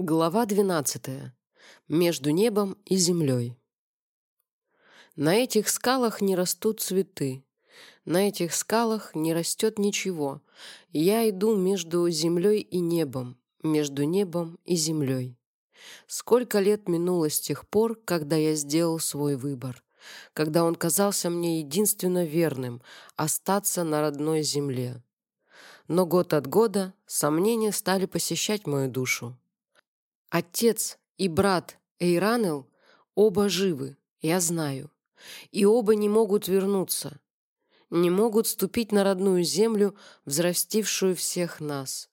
Глава 12. Между небом и землей. На этих скалах не растут цветы. На этих скалах не растет ничего. Я иду между землей и небом, между небом и землей. Сколько лет минуло с тех пор, когда я сделал свой выбор, когда он казался мне единственно верным — остаться на родной земле. Но год от года сомнения стали посещать мою душу. Отец и брат Эйранел оба живы, я знаю, и оба не могут вернуться, не могут ступить на родную землю, взрастившую всех нас.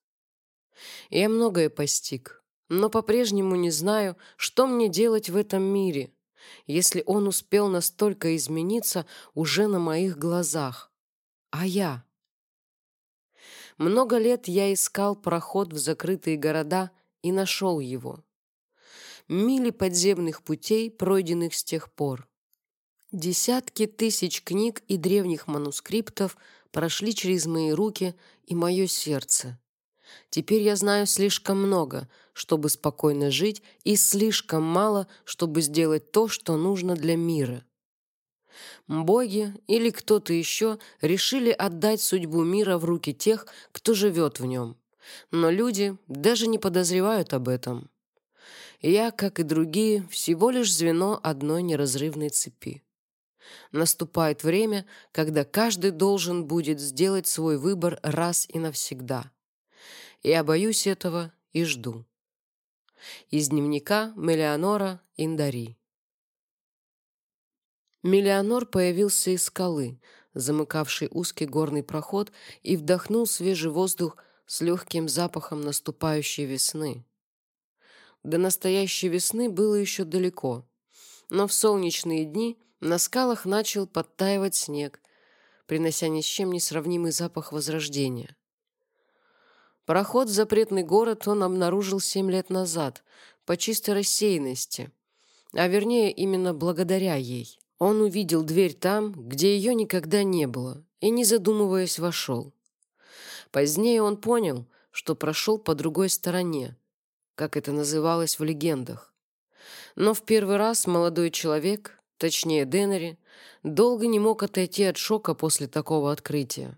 Я многое постиг, но по-прежнему не знаю, что мне делать в этом мире, если он успел настолько измениться уже на моих глазах. А я? Много лет я искал проход в закрытые города и нашел его. Мили подземных путей, пройденных с тех пор. Десятки тысяч книг и древних манускриптов прошли через мои руки и мое сердце. Теперь я знаю слишком много, чтобы спокойно жить, и слишком мало, чтобы сделать то, что нужно для мира. Боги или кто-то еще решили отдать судьбу мира в руки тех, кто живет в нем. Но люди даже не подозревают об этом. Я, как и другие, всего лишь звено одной неразрывной цепи. Наступает время, когда каждый должен будет сделать свой выбор раз и навсегда. Я боюсь этого и жду. Из дневника Мелианора Индари. Мелианор появился из скалы, замыкавшей узкий горный проход, и вдохнул свежий воздух с легким запахом наступающей весны. До настоящей весны было еще далеко, но в солнечные дни на скалах начал подтаивать снег, принося ни с чем не сравнимый запах возрождения. Пароход в запретный город он обнаружил семь лет назад, по чистой рассеянности, а вернее именно благодаря ей. Он увидел дверь там, где ее никогда не было, и, не задумываясь, вошел. Позднее он понял, что прошел по другой стороне, как это называлось в легендах. Но в первый раз молодой человек, точнее Деннери, долго не мог отойти от шока после такого открытия.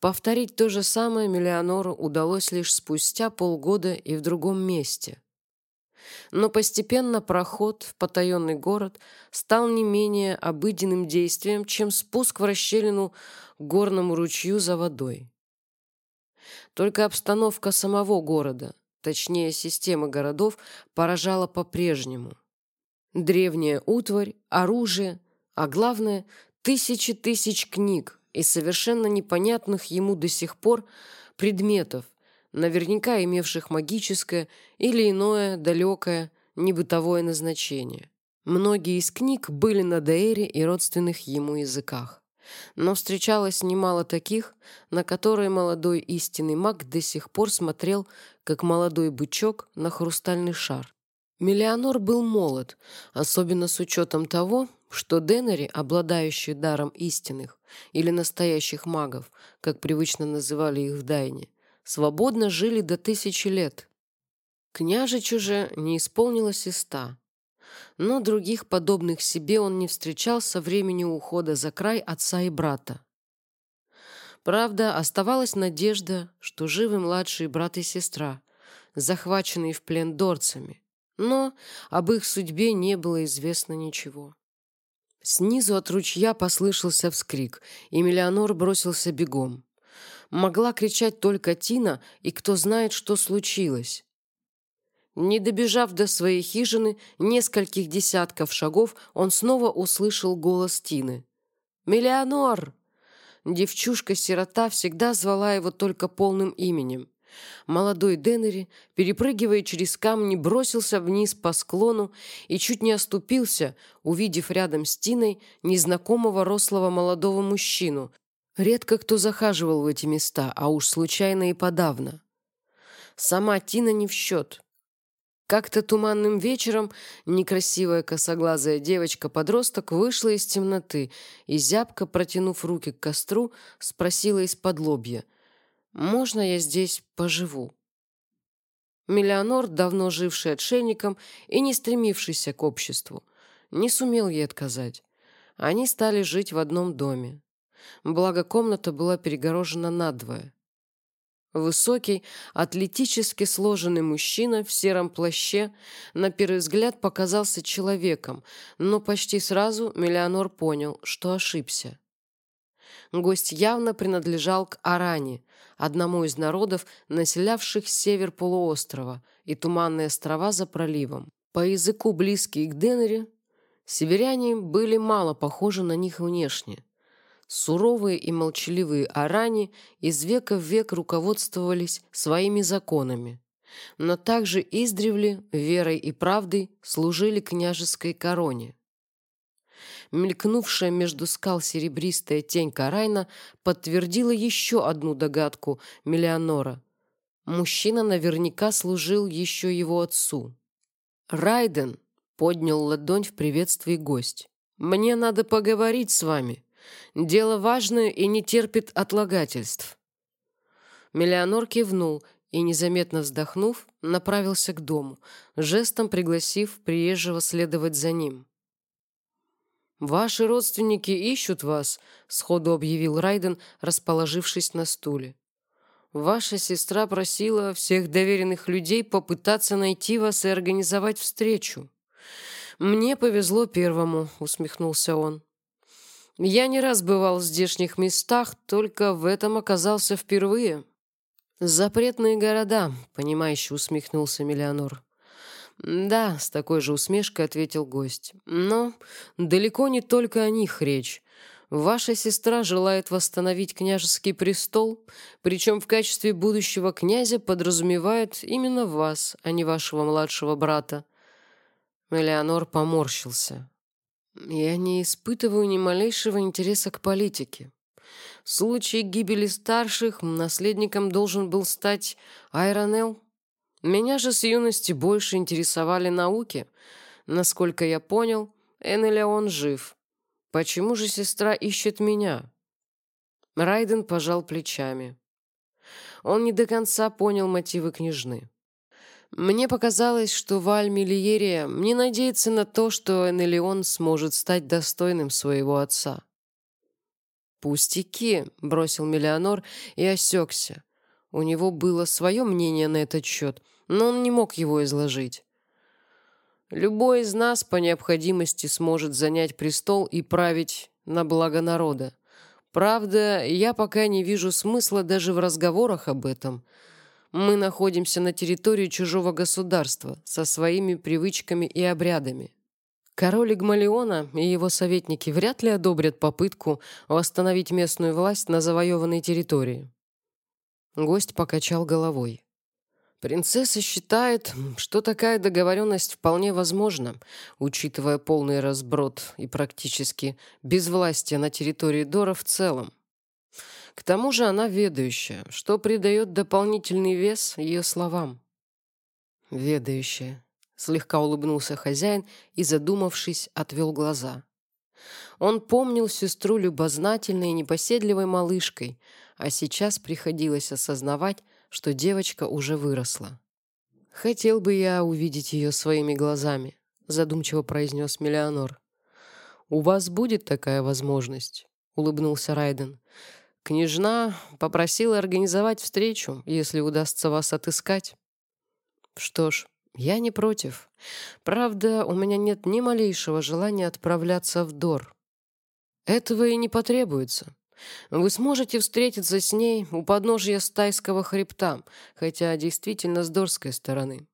Повторить то же самое Миллионору удалось лишь спустя полгода и в другом месте. Но постепенно проход в потаенный город стал не менее обыденным действием, чем спуск в расщелину горному ручью за водой. Только обстановка самого города, точнее системы городов, поражала по-прежнему. Древняя утварь, оружие, а главное – тысячи тысяч книг и совершенно непонятных ему до сих пор предметов, наверняка имевших магическое или иное далекое небытовое назначение. Многие из книг были на Дейре и родственных ему языках. Но встречалось немало таких, на которые молодой истинный маг до сих пор смотрел, как молодой бычок на хрустальный шар. Миллионор был молод, особенно с учетом того, что Деннери, обладающие даром истинных или настоящих магов, как привычно называли их в Дайне, свободно жили до тысячи лет. Княжичу же не исполнилось и ста. Но других подобных себе он не встречал со времени ухода за край отца и брата. Правда, оставалась надежда, что живы младшие брат и сестра, захваченные в плен дорцами, но об их судьбе не было известно ничего. Снизу от ручья послышался вскрик, и Миллионор бросился бегом. Могла кричать только Тина, и кто знает, что случилось. Не добежав до своей хижины нескольких десятков шагов, он снова услышал голос Тины. «Миллионор!» Девчушка-сирота всегда звала его только полным именем. Молодой Деннери, перепрыгивая через камни, бросился вниз по склону и чуть не оступился, увидев рядом с Тиной незнакомого рослого молодого мужчину. Редко кто захаживал в эти места, а уж случайно и подавно. Сама Тина не в счет. Как-то туманным вечером некрасивая косоглазая девочка-подросток вышла из темноты и, зябко протянув руки к костру, спросила из-под лобья, «Можно я здесь поживу?» Миллионор, давно живший отшельником и не стремившийся к обществу, не сумел ей отказать. Они стали жить в одном доме. Благо, комната была перегорожена надвое. Высокий, атлетически сложенный мужчина в сером плаще на первый взгляд показался человеком, но почти сразу Миллионор понял, что ошибся. Гость явно принадлежал к Аране, одному из народов, населявших север полуострова и туманные острова за проливом. По языку близкий к Денере, северяне были мало похожи на них внешне. Суровые и молчаливые арани из века в век руководствовались своими законами, но также издревле верой и правдой служили княжеской короне. Мелькнувшая между скал серебристая тень Карайна подтвердила еще одну догадку Миллионора. Мужчина наверняка служил еще его отцу. Райден поднял ладонь в приветствии гость. «Мне надо поговорить с вами. Дело важное и не терпит отлагательств». Миллионор кивнул и, незаметно вздохнув, направился к дому, жестом пригласив приезжего следовать за ним. «Ваши родственники ищут вас», — сходу объявил Райден, расположившись на стуле. «Ваша сестра просила всех доверенных людей попытаться найти вас и организовать встречу». «Мне повезло первому», — усмехнулся он. «Я не раз бывал в здешних местах, только в этом оказался впервые». «Запретные города», — понимающе усмехнулся Миллионор. «Да», — с такой же усмешкой ответил гость. «Но далеко не только о них речь. Ваша сестра желает восстановить княжеский престол, причем в качестве будущего князя подразумевает именно вас, а не вашего младшего брата». Элеонор поморщился. «Я не испытываю ни малейшего интереса к политике. В случае гибели старших наследником должен был стать Айронел». Меня же с юности больше интересовали науки. Насколько я понял, Энелеон жив. Почему же сестра ищет меня? Райден пожал плечами. Он не до конца понял мотивы княжны. Мне показалось, что Валь Миллиерия не надеется на то, что Энелион сможет стать достойным своего отца. «Пустяки», — бросил Миллионор и осекся. У него было свое мнение на этот счет, но он не мог его изложить. Любой из нас по необходимости сможет занять престол и править на благо народа. Правда, я пока не вижу смысла даже в разговорах об этом. Мы находимся на территории чужого государства со своими привычками и обрядами. Король Игмалиона и его советники вряд ли одобрят попытку восстановить местную власть на завоеванной территории. Гость покачал головой. Принцесса считает, что такая договоренность вполне возможна, учитывая полный разброд и практически безвластие на территории Дора в целом. К тому же она ведающая, что придает дополнительный вес ее словам. «Ведающая», — слегка улыбнулся хозяин и, задумавшись, отвел глаза. Он помнил сестру любознательной и непоседливой малышкой, а сейчас приходилось осознавать, что девочка уже выросла. «Хотел бы я увидеть ее своими глазами», — задумчиво произнес Миллионор. «У вас будет такая возможность», — улыбнулся Райден. «Княжна попросила организовать встречу, если удастся вас отыскать». «Что ж, я не против. Правда, у меня нет ни малейшего желания отправляться в Дор. Этого и не потребуется. Вы сможете встретиться с ней у подножия Стайского хребта, хотя действительно с Дорской стороны.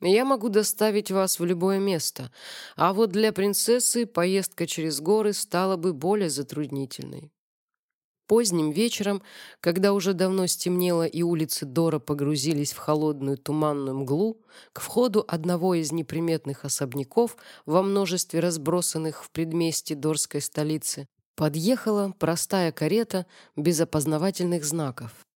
Я могу доставить вас в любое место, а вот для принцессы поездка через горы стала бы более затруднительной. Поздним вечером, когда уже давно стемнело и улицы Дора погрузились в холодную туманную мглу, к входу одного из неприметных особняков во множестве разбросанных в предместье Дорской столицы Подъехала простая карета без опознавательных знаков.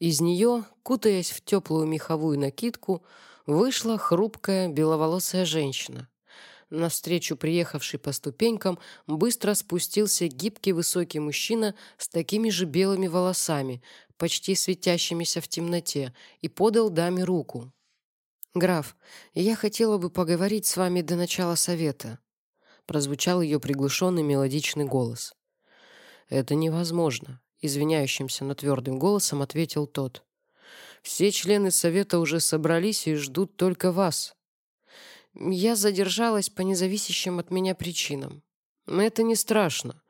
Из нее, кутаясь в теплую меховую накидку, вышла хрупкая беловолосая женщина. Навстречу приехавший по ступенькам быстро спустился гибкий высокий мужчина с такими же белыми волосами, почти светящимися в темноте, и подал даме руку. «Граф, я хотела бы поговорить с вами до начала совета», прозвучал ее приглушенный мелодичный голос. «Это невозможно», — извиняющимся, но твердым голосом ответил тот. «Все члены совета уже собрались и ждут только вас». Я задержалась по независящим от меня причинам. Это не страшно,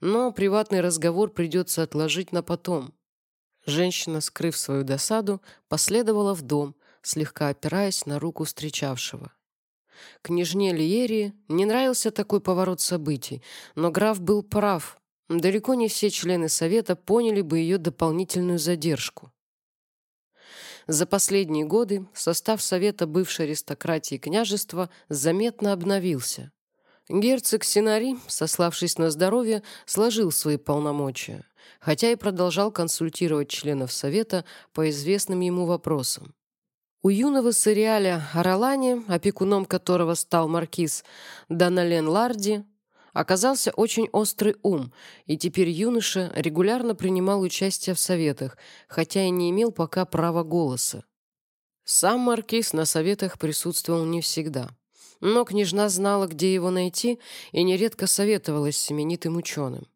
но приватный разговор придется отложить на потом. Женщина, скрыв свою досаду, последовала в дом, слегка опираясь на руку встречавшего. Княжне Лиерии не нравился такой поворот событий, но граф был прав. Далеко не все члены совета поняли бы ее дополнительную задержку. За последние годы состав совета бывшей аристократии княжества заметно обновился. Герцог Синари, сославшись на здоровье, сложил свои полномочия, хотя и продолжал консультировать членов совета по известным ему вопросам. У юного Сориаля Аралани, опекуном которого стал маркиз Данален Ларди, оказался очень острый ум, и теперь юноша регулярно принимал участие в советах, хотя и не имел пока права голоса. Сам маркиз на советах присутствовал не всегда. Но княжна знала, где его найти, и нередко советовалась с именитым ученым.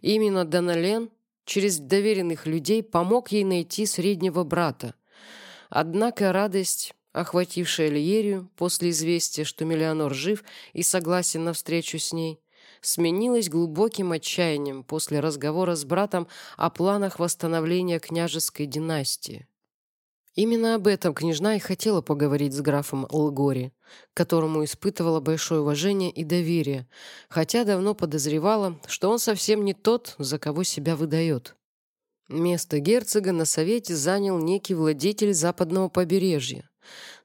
Именно Данален через доверенных людей помог ей найти среднего брата, Однако радость, охватившая Лиерию после известия, что Миллионор жив и согласен на встречу с ней, сменилась глубоким отчаянием после разговора с братом о планах восстановления княжеской династии. Именно об этом княжна и хотела поговорить с графом Лгори, которому испытывала большое уважение и доверие, хотя давно подозревала, что он совсем не тот, за кого себя выдает. Место герцога на совете занял некий владетель западного побережья.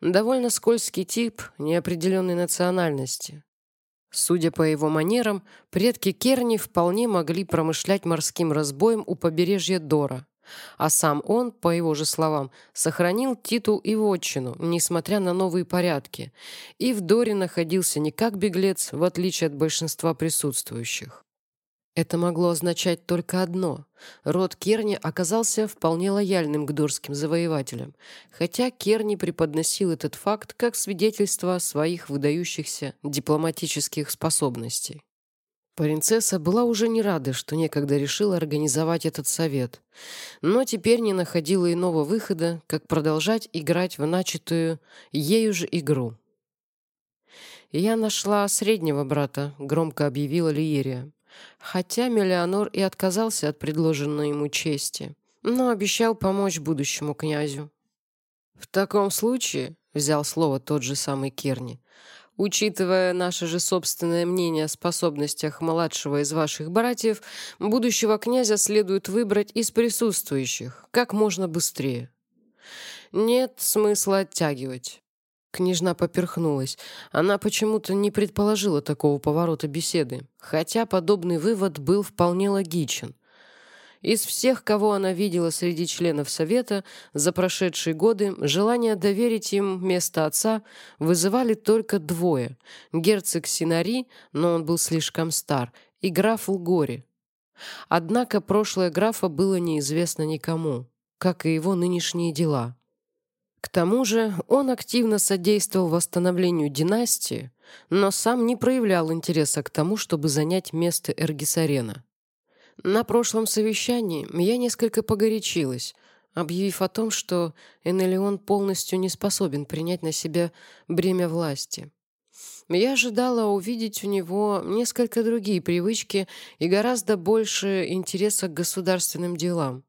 Довольно скользкий тип неопределенной национальности. Судя по его манерам, предки Керни вполне могли промышлять морским разбоем у побережья Дора. А сам он, по его же словам, сохранил титул и вотчину, несмотря на новые порядки, и в Доре находился не как беглец, в отличие от большинства присутствующих. Это могло означать только одно. Род Керни оказался вполне лояльным к дорским завоевателям, хотя Керни преподносил этот факт как свидетельство своих выдающихся дипломатических способностей. Принцесса была уже не рада, что некогда решила организовать этот совет, но теперь не находила иного выхода, как продолжать играть в начатую ею же игру. «Я нашла среднего брата», — громко объявила Лиерия хотя Мелианор и отказался от предложенной ему чести, но обещал помочь будущему князю. «В таком случае», — взял слово тот же самый Керни, «учитывая наше же собственное мнение о способностях младшего из ваших братьев, будущего князя следует выбрать из присутствующих как можно быстрее. Нет смысла оттягивать. Княжна поперхнулась. Она почему-то не предположила такого поворота беседы, хотя подобный вывод был вполне логичен. Из всех, кого она видела среди членов Совета за прошедшие годы, желание доверить им место отца вызывали только двое — герцог Синари, но он был слишком стар, и граф Лгори. Однако прошлое графа было неизвестно никому, как и его нынешние дела — к тому же он активно содействовал восстановлению династии, но сам не проявлял интереса к тому, чтобы занять место Эргисарена. На прошлом совещании я несколько погорячилась, объявив о том, что Энелион полностью не способен принять на себя бремя власти. Я ожидала увидеть у него несколько другие привычки и гораздо больше интереса к государственным делам.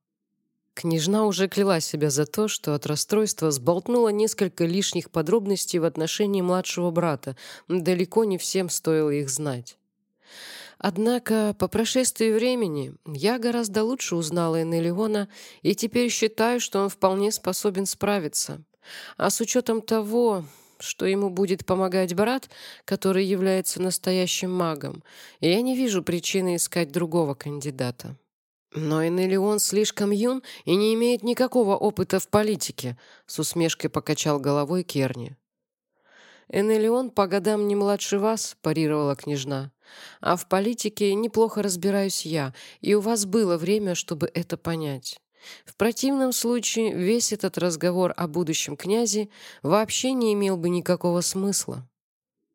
Княжна уже кляла себя за то, что от расстройства сболтнула несколько лишних подробностей в отношении младшего брата. Далеко не всем стоило их знать. Однако по прошествии времени я гораздо лучше узнала Энелиона и теперь считаю, что он вполне способен справиться. А с учетом того, что ему будет помогать брат, который является настоящим магом, я не вижу причины искать другого кандидата. «Но Энелион слишком юн и не имеет никакого опыта в политике», — с усмешкой покачал головой Керни. «Энелион по годам не младше вас», — парировала княжна. «А в политике неплохо разбираюсь я, и у вас было время, чтобы это понять. В противном случае весь этот разговор о будущем князе вообще не имел бы никакого смысла.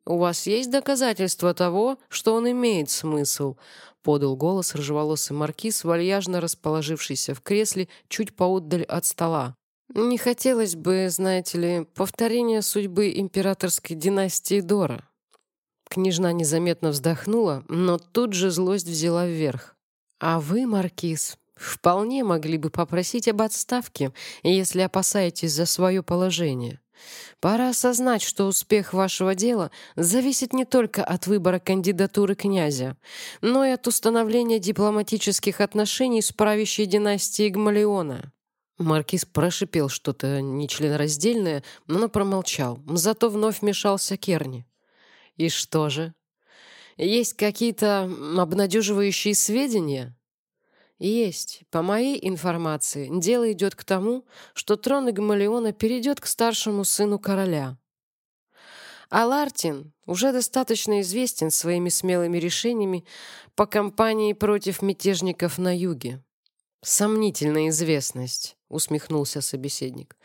«У вас есть доказательства того, что он имеет смысл?» — подал голос рыжеволосый маркиз, вальяжно расположившийся в кресле чуть поотдаль от стола. «Не хотелось бы, знаете ли, повторения судьбы императорской династии Дора». Княжна незаметно вздохнула, но тут же злость взяла вверх. «А вы, маркиз, вполне могли бы попросить об отставке, если опасаетесь за свое положение. Пора осознать, что успех вашего дела зависит не только от выбора кандидатуры князя, но и от установления дипломатических отношений с правящей династией Гмалиона. Маркиз прошипел что-то нечленораздельное, но промолчал. Зато вновь вмешался Керни. «И что же? Есть какие-то обнадеживающие сведения?» Есть. По моей информации, дело идет к тому, что трон Игмалиона перейдет к старшему сыну короля. А Лартин уже достаточно известен своими смелыми решениями по кампании против мятежников на юге. «Сомнительная известность», — усмехнулся собеседник.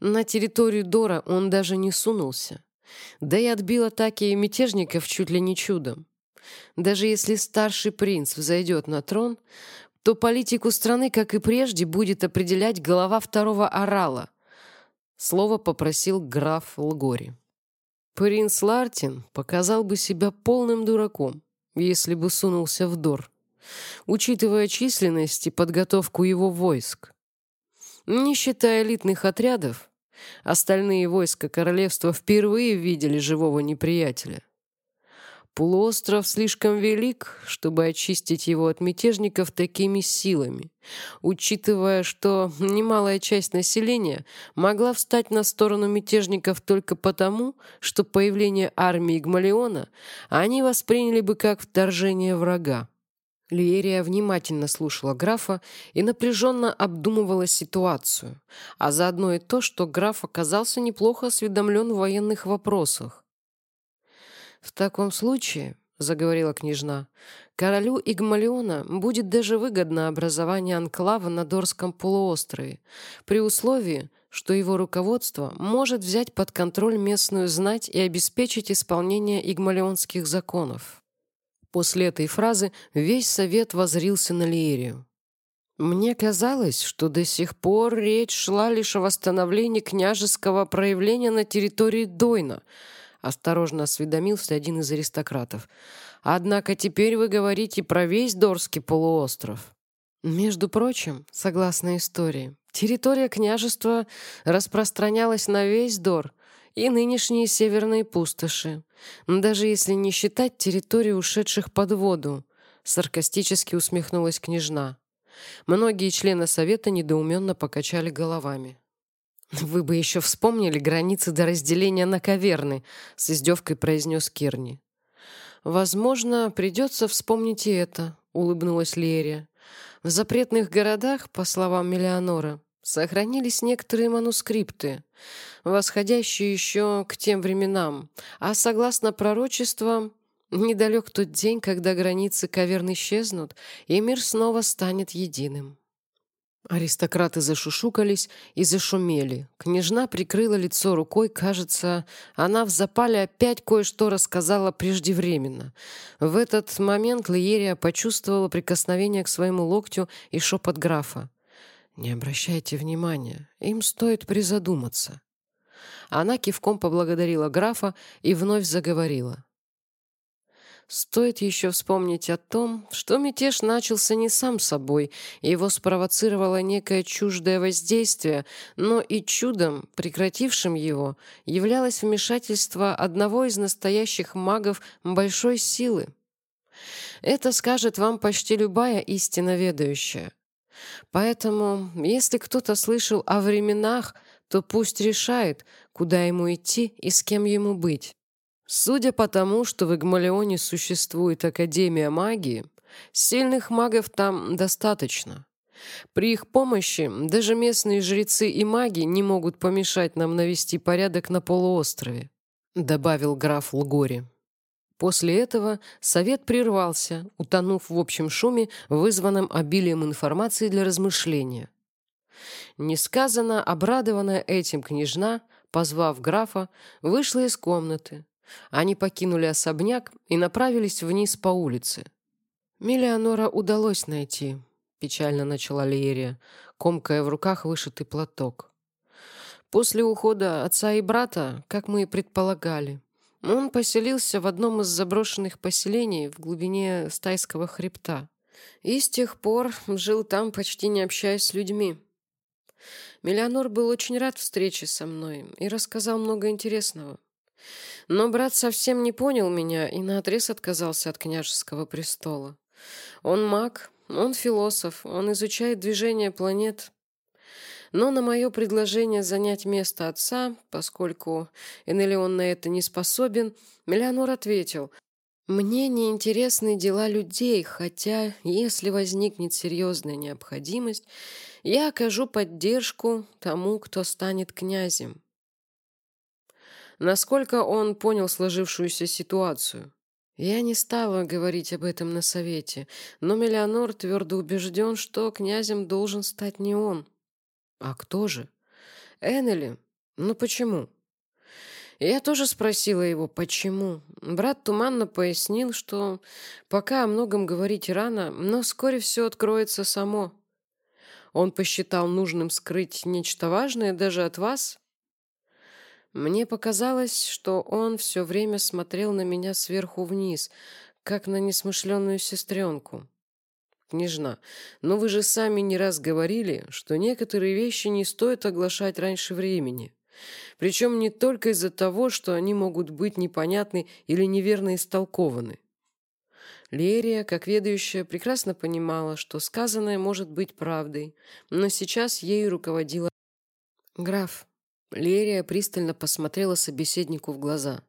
«На территорию Дора он даже не сунулся. Да и отбил атаки мятежников чуть ли не чудом. Даже если старший принц взойдет на трон, то политику страны, как и прежде, будет определять глава второго орала. Слово попросил граф Лгори. Принц Лартин показал бы себя полным дураком, если бы сунулся в Дор, учитывая численность и подготовку его войск. Не считая элитных отрядов, остальные войска королевства впервые видели живого неприятеля. Полуостров слишком велик, чтобы очистить его от мятежников такими силами, учитывая, что немалая часть населения могла встать на сторону мятежников только потому, что появление армии Гмалиона они восприняли бы как вторжение врага. Лиерия внимательно слушала графа и напряженно обдумывала ситуацию, а заодно и то, что граф оказался неплохо осведомлен в военных вопросах. «В таком случае», — заговорила княжна, «королю Игмалиона будет даже выгодно образование анклава на Дорском полуострове, при условии, что его руководство может взять под контроль местную знать и обеспечить исполнение игмалионских законов». После этой фразы весь совет возрился на Лиерию. Мне казалось, что до сих пор речь шла лишь о восстановлении княжеского проявления на территории Дойна — осторожно осведомился один из аристократов. «Однако теперь вы говорите про весь Дорский полуостров». Между прочим, согласно истории, территория княжества распространялась на весь Дор и нынешние северные пустоши, даже если не считать территорию ушедших под воду, саркастически усмехнулась княжна. Многие члены совета недоуменно покачали головами. «Вы бы еще вспомнили границы до разделения на каверны», — с издевкой произнес Керни. «Возможно, придется вспомнить и это», — улыбнулась Лерия. «В запретных городах, по словам Миллионора, сохранились некоторые манускрипты, восходящие еще к тем временам, а согласно пророчествам, недалек тот день, когда границы каверн исчезнут, и мир снова станет единым». Аристократы зашушукались и зашумели. Княжна прикрыла лицо рукой, кажется, она в запале опять кое-что рассказала преждевременно. В этот момент Лиерия почувствовала прикосновение к своему локтю и шепот графа. «Не обращайте внимания, им стоит призадуматься». Она кивком поблагодарила графа и вновь заговорила. Стоит еще вспомнить о том, что мятеж начался не сам собой, его спровоцировало некое чуждое воздействие, но и чудом, прекратившим его, являлось вмешательство одного из настоящих магов большой силы. Это скажет вам почти любая истина ведающая. Поэтому, если кто-то слышал о временах, то пусть решает, куда ему идти и с кем ему быть. Судя по тому, что в Игмалионе существует Академия магии, сильных магов там достаточно. При их помощи даже местные жрецы и маги не могут помешать нам навести порядок на полуострове», — добавил граф Лгори. После этого совет прервался, утонув в общем шуме, вызванном обилием информации для размышления. Несказанно обрадованная этим княжна, позвав графа, вышла из комнаты. Они покинули особняк и направились вниз по улице. «Миллионора удалось найти», — печально начала Лиерия, комкая в руках вышитый платок. «После ухода отца и брата, как мы и предполагали, он поселился в одном из заброшенных поселений в глубине Стайского хребта и с тех пор жил там, почти не общаясь с людьми. Миллионор был очень рад встрече со мной и рассказал много интересного. Но брат совсем не понял меня и наотрез отказался от княжеского престола. Он маг, он философ, он изучает движение планет. Но на мое предложение занять место отца, поскольку Энелион на это не способен, Миллионор ответил, «Мне не интересны дела людей, хотя, если возникнет серьезная необходимость, я окажу поддержку тому, кто станет князем». Насколько он понял сложившуюся ситуацию? Я не стала говорить об этом на совете, но Мелианор твердо убежден, что князем должен стать не он. А кто же? Эннели. Ну почему? Я тоже спросила его, почему. Брат туманно пояснил, что пока о многом говорить рано, но вскоре все откроется само. Он посчитал нужным скрыть нечто важное даже от вас, мне показалось, что он все время смотрел на меня сверху вниз, как на несмышленную сестренку. «Княжна, но вы же сами не раз говорили, что некоторые вещи не стоит оглашать раньше времени. Причем не только из-за того, что они могут быть непонятны или неверно истолкованы». Лерия, как ведающая, прекрасно понимала, что сказанное может быть правдой, но сейчас ею руководила «Граф, Лерия пристально посмотрела собеседнику в глаза.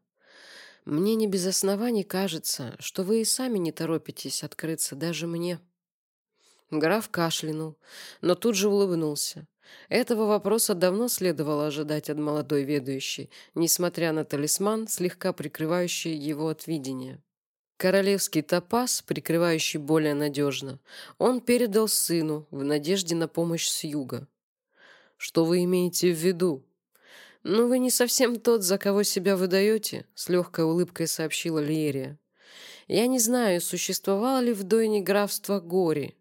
«Мне не без оснований кажется, что вы и сами не торопитесь открыться даже мне». Граф кашлянул, но тут же улыбнулся. Этого вопроса давно следовало ожидать от молодой ведущей, несмотря на талисман, слегка прикрывающий его от видения. Королевский топаз, прикрывающий более надежно, он передал сыну в надежде на помощь с юга. «Что вы имеете в виду?» «Но вы не совсем тот, за кого себя выдаете», — с легкой улыбкой сообщила Лиерия. «Я не знаю, существовало ли в Дойне графство Гори,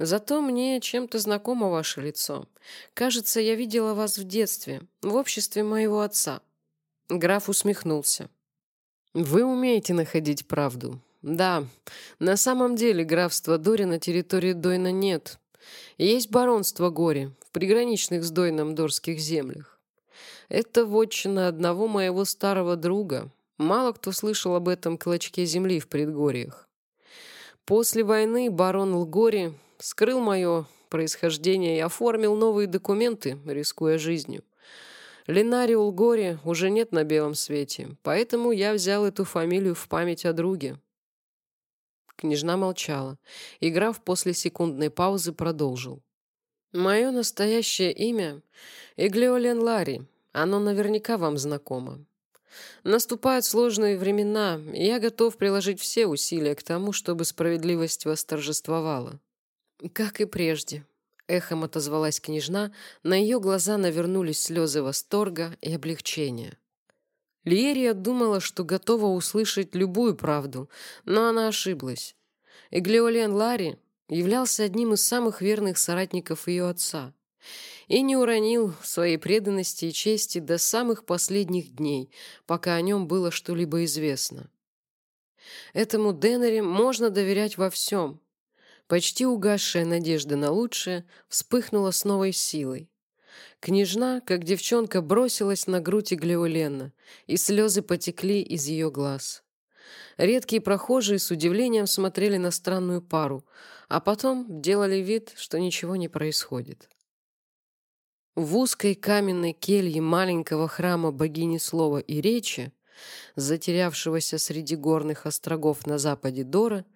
зато мне чем-то знакомо ваше лицо. Кажется, я видела вас в детстве, в обществе моего отца». Граф усмехнулся. «Вы умеете находить правду. Да, на самом деле графства Дори на территории Дойна нет. Есть баронство Гори в приграничных с Дойном Дорских землях. Это вотчина одного моего старого друга. Мало кто слышал об этом клочке земли в предгорьях. После войны барон Лгори скрыл мое происхождение и оформил новые документы, рискуя жизнью. Ленари Улгори уже нет на белом свете, поэтому я взял эту фамилию в память о друге. Княжна молчала, и граф после секундной паузы продолжил. «Мое настоящее имя — Иглеолен Ларри, оно наверняка вам знакомо. Наступают сложные времена, и я готов приложить все усилия к тому, чтобы справедливость восторжествовала. Как и прежде. Эхом отозвалась княжна, на ее глаза навернулись слезы восторга и облегчения. Лиерия думала, что готова услышать любую правду, но она ошиблась. Эглеолен Ларри являлся одним из самых верных соратников ее отца и не уронил своей преданности и чести до самых последних дней, пока о нем было что-либо известно. Этому Деннере можно доверять во всем. Почти угасшая надежда на лучшее вспыхнула с новой силой. Княжна, как девчонка, бросилась на грудь Иглеоленна, и слезы потекли из ее глаз. Редкие прохожие с удивлением смотрели на странную пару, а потом делали вид, что ничего не происходит. В узкой каменной келье маленького храма богини слова и речи, затерявшегося среди горных острогов на западе Дора,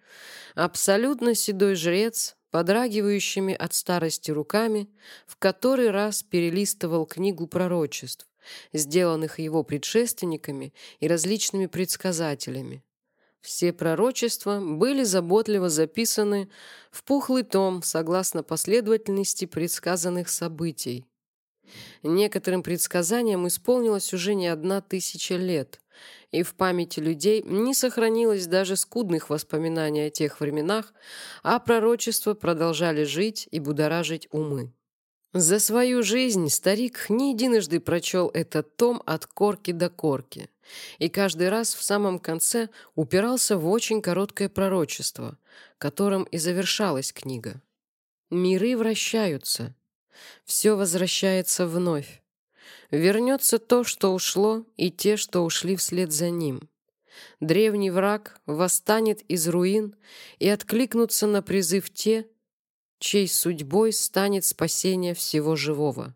абсолютно седой жрец, подрагивающими от старости руками, в который раз перелистывал книгу пророчеств, сделанных его предшественниками и различными предсказателями. Все пророчества были заботливо записаны в пухлый том согласно последовательности предсказанных событий. Некоторым предсказаниям исполнилось уже не одна тысяча лет, и в памяти людей не сохранилось даже скудных воспоминаний о тех временах, а пророчества продолжали жить и будоражить умы. За свою жизнь старик не единожды прочел этот том от корки до корки, и каждый раз в самом конце упирался в очень короткое пророчество, которым и завершалась книга. «Миры вращаются, все возвращается вновь. Вернется то, что ушло, и те, что ушли вслед за ним. Древний враг восстанет из руин и откликнутся на призыв те, чьей судьбой станет спасение всего живого.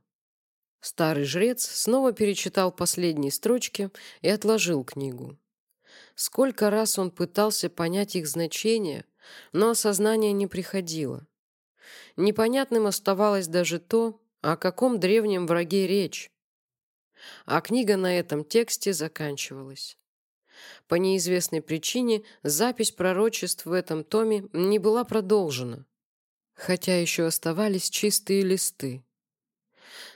Старый жрец снова перечитал последние строчки и отложил книгу. Сколько раз он пытался понять их значение, но осознание не приходило. Непонятным оставалось даже то, о каком древнем враге речь. А книга на этом тексте заканчивалась. По неизвестной причине запись пророчеств в этом томе не была продолжена, хотя еще оставались чистые листы.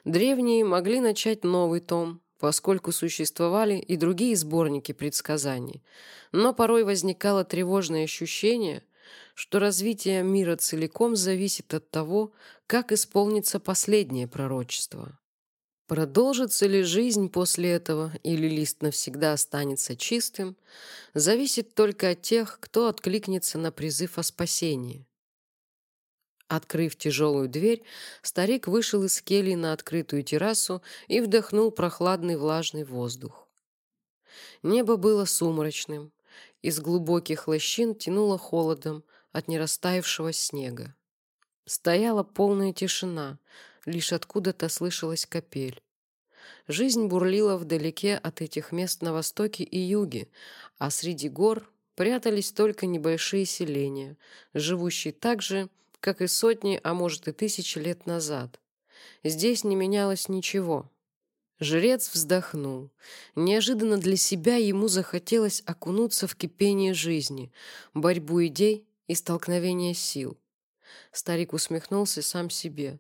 Древние могли начать новый том, поскольку существовали и другие сборники предсказаний, но порой возникало тревожное ощущение – что развитие мира целиком зависит от того, как исполнится последнее пророчество. Продолжится ли жизнь после этого или лист навсегда останется чистым, зависит только от тех, кто откликнется на призыв о спасении. Открыв тяжелую дверь, старик вышел из кельи на открытую террасу и вдохнул прохладный влажный воздух. Небо было сумрачным, из глубоких лощин тянуло холодом, от нерастаявшего снега. Стояла полная тишина, лишь откуда-то слышалась капель. Жизнь бурлила вдалеке от этих мест на востоке и юге, а среди гор прятались только небольшие селения, живущие так же, как и сотни, а может и тысячи лет назад. Здесь не менялось ничего. Жрец вздохнул. Неожиданно для себя ему захотелось окунуться в кипение жизни, борьбу идей и столкновение сил. Старик усмехнулся сам себе.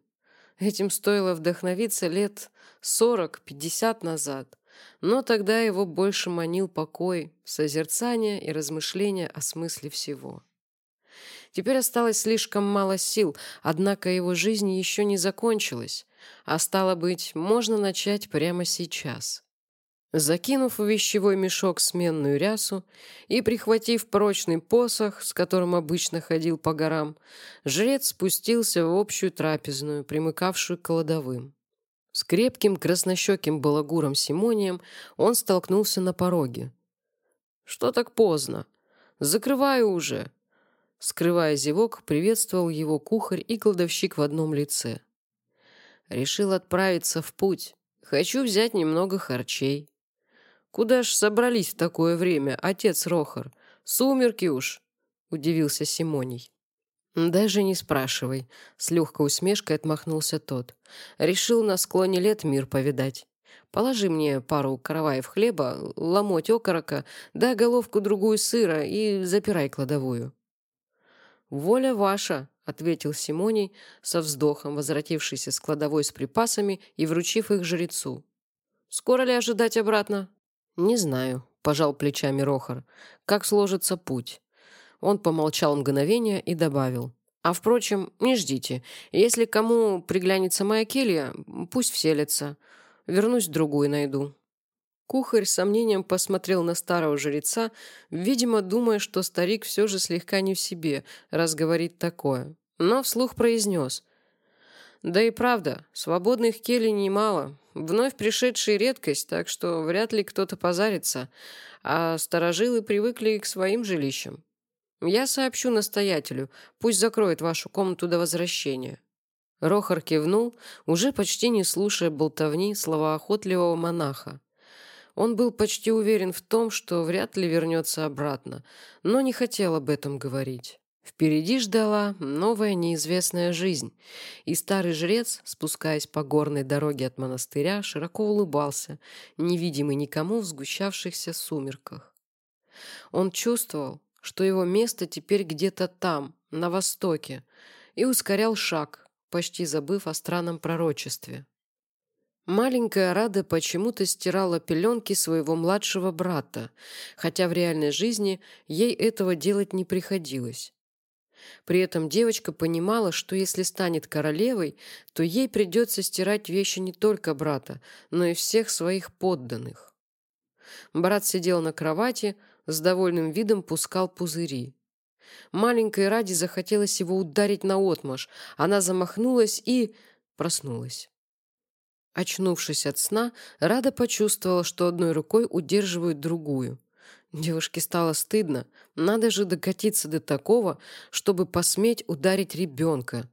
Этим стоило вдохновиться лет сорок-пятьдесят назад, но тогда его больше манил покой, созерцание и размышления о смысле всего. Теперь осталось слишком мало сил, однако его жизнь еще не закончилась, а стало быть, можно начать прямо сейчас. Закинув в вещевой мешок сменную рясу и прихватив прочный посох, с которым обычно ходил по горам, жрец спустился в общую трапезную, примыкавшую к кладовым. С крепким краснощеким балагуром Симонием он столкнулся на пороге. «Что так поздно? Закрываю уже!» Скрывая зевок, приветствовал его кухарь и кладовщик в одном лице. «Решил отправиться в путь. Хочу взять немного харчей». «Куда ж собрались в такое время, отец Рохар? Сумерки уж!» — удивился Симоний. «Даже не спрашивай», — с легкой усмешкой отмахнулся тот. «Решил на склоне лет мир повидать. Положи мне пару караваев хлеба, ломоть окорока, да головку-другую сыра и запирай кладовую». «Воля ваша», — ответил Симоний со вздохом, возвратившийся с кладовой с припасами и вручив их жрецу. «Скоро ли ожидать обратно?» «Не знаю», — пожал плечами Рохар. «Как сложится путь?» Он помолчал мгновение и добавил. «А, впрочем, не ждите. Если кому приглянется моя келья, пусть вселится. Вернусь, другую найду». Кухарь с сомнением посмотрел на старого жреца, видимо, думая, что старик все же слегка не в себе, раз говорит такое. Но вслух произнес. «Да и правда, свободных келей немало. Вновь пришедшие редкость, так что вряд ли кто-то позарится, а старожилы привыкли к своим жилищам. Я сообщу настоятелю, пусть закроет вашу комнату до возвращения». Рохар кивнул, уже почти не слушая болтовни словоохотливого монаха. Он был почти уверен в том, что вряд ли вернется обратно, но не хотел об этом говорить. Впереди ждала новая неизвестная жизнь, и старый жрец, спускаясь по горной дороге от монастыря, широко улыбался, невидимый никому в сгущавшихся сумерках. Он чувствовал, что его место теперь где-то там, на востоке, и ускорял шаг, почти забыв о странном пророчестве. Маленькая Рада почему-то стирала пеленки своего младшего брата, хотя в реальной жизни ей этого делать не приходилось. При этом девочка понимала, что если станет королевой, то ей придется стирать вещи не только брата, но и всех своих подданных. Брат сидел на кровати, с довольным видом пускал пузыри. Маленькой Ради захотелось его ударить наотмашь. Она замахнулась и проснулась. Очнувшись от сна, Рада почувствовала, что одной рукой удерживает другую. Девушке стало стыдно. Надо же докатиться до такого, чтобы посметь ударить ребенка.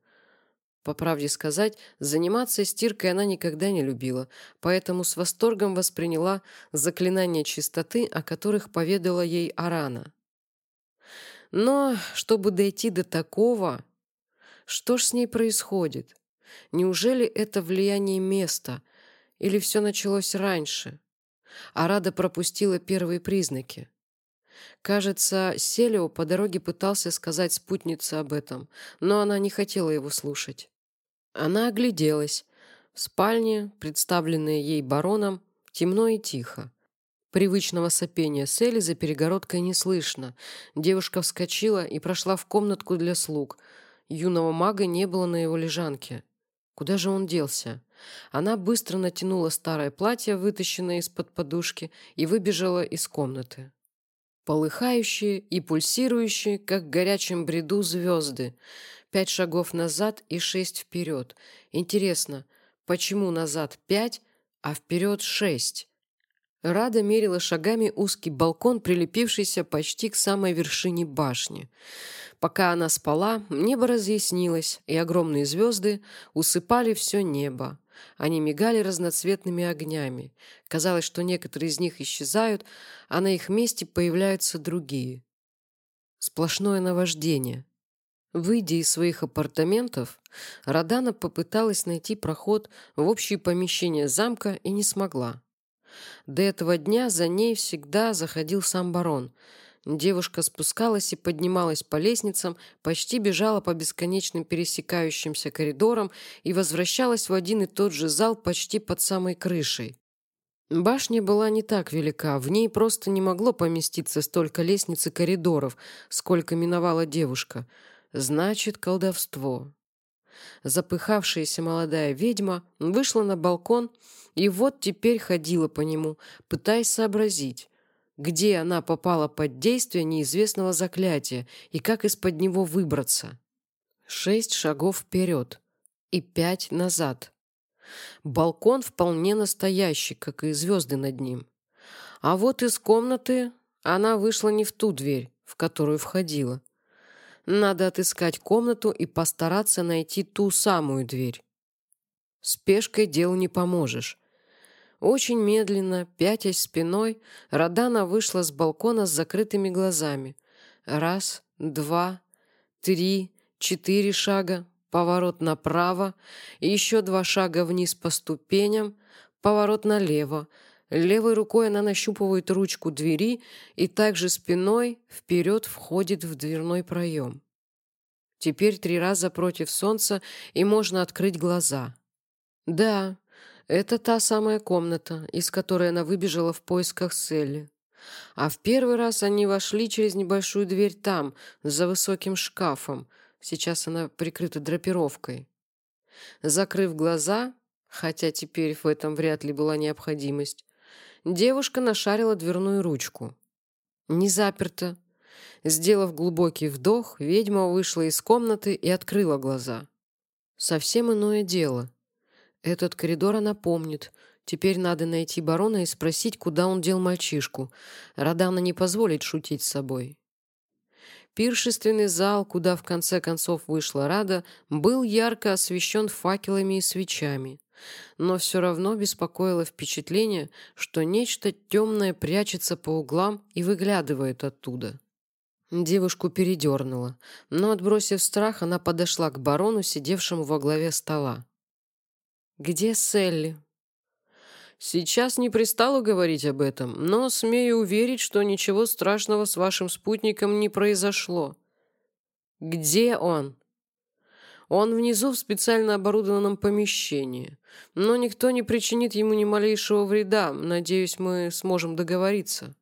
По правде сказать, заниматься стиркой она никогда не любила, поэтому с восторгом восприняла заклинания чистоты, о которых поведала ей Арана. Но чтобы дойти до такого, что ж с ней происходит? Неужели это влияние места? Или все началось раньше? Арада пропустила первые признаки. Кажется, Селио по дороге пытался сказать спутнице об этом, но она не хотела его слушать. Она огляделась. В спальне, представленной ей бароном, темно и тихо. Привычного сопения Сели за перегородкой не слышно. Девушка вскочила и прошла в комнатку для слуг. Юного мага не было на его лежанке. Куда же он делся? Она быстро натянула старое платье, вытащенное из-под подушки, и выбежала из комнаты. Полыхающие и пульсирующие, как в горячем бреду звезды. Пять шагов назад и шесть вперед. Интересно, почему назад пять, а вперед шесть? Рада мерила шагами узкий балкон, прилепившийся почти к самой вершине башни. Пока она спала, небо разъяснилось, и огромные звезды усыпали все небо. Они мигали разноцветными огнями. Казалось, что некоторые из них исчезают, а на их месте появляются другие. Сплошное наваждение. Выйдя из своих апартаментов, Радана попыталась найти проход в общее помещение замка и не смогла. До этого дня за ней всегда заходил сам барон – Девушка спускалась и поднималась по лестницам, почти бежала по бесконечным пересекающимся коридорам и возвращалась в один и тот же зал почти под самой крышей. Башня была не так велика, в ней просто не могло поместиться столько лестниц и коридоров, сколько миновала девушка. Значит, колдовство. Запыхавшаяся молодая ведьма вышла на балкон и вот теперь ходила по нему, пытаясь сообразить, где она попала под действие неизвестного заклятия и как из-под него выбраться. Шесть шагов вперед и пять назад. Балкон вполне настоящий, как и звезды над ним. А вот из комнаты она вышла не в ту дверь, в которую входила. Надо отыскать комнату и постараться найти ту самую дверь. Спешкой делу не поможешь. Очень медленно, пятясь спиной, Радана вышла с балкона с закрытыми глазами. Раз, два, три, четыре шага, поворот направо, еще два шага вниз по ступеням, поворот налево. Левой рукой она нащупывает ручку двери и также спиной вперед входит в дверной проем. Теперь три раза против солнца, и можно открыть глаза. Да, это та самая комната, из которой она выбежала в поисках Селли. А в первый раз они вошли через небольшую дверь там, за высоким шкафом. Сейчас она прикрыта драпировкой. Закрыв глаза, хотя теперь в этом вряд ли была необходимость, девушка нашарила дверную ручку. Не заперто. Сделав глубокий вдох, ведьма вышла из комнаты и открыла глаза. Совсем иное дело. Этот коридор она помнит. Теперь надо найти барона и спросить, куда он дел мальчишку. Радана не позволит шутить с собой. Пиршественный зал, куда в конце концов вышла Рада, был ярко освещен факелами и свечами. Но все равно беспокоило впечатление, что нечто темное прячется по углам и выглядывает оттуда. Девушку передернуло, но, отбросив страх, она подошла к барону, сидевшему во главе стола. «Где Селли?» Сейчас не пристало говорить об этом, но смею уверить, что ничего страшного с вашим спутником не произошло. Где он? Он внизу в специально оборудованном помещении, но никто не причинит ему ни малейшего вреда. Надеюсь, мы сможем договориться.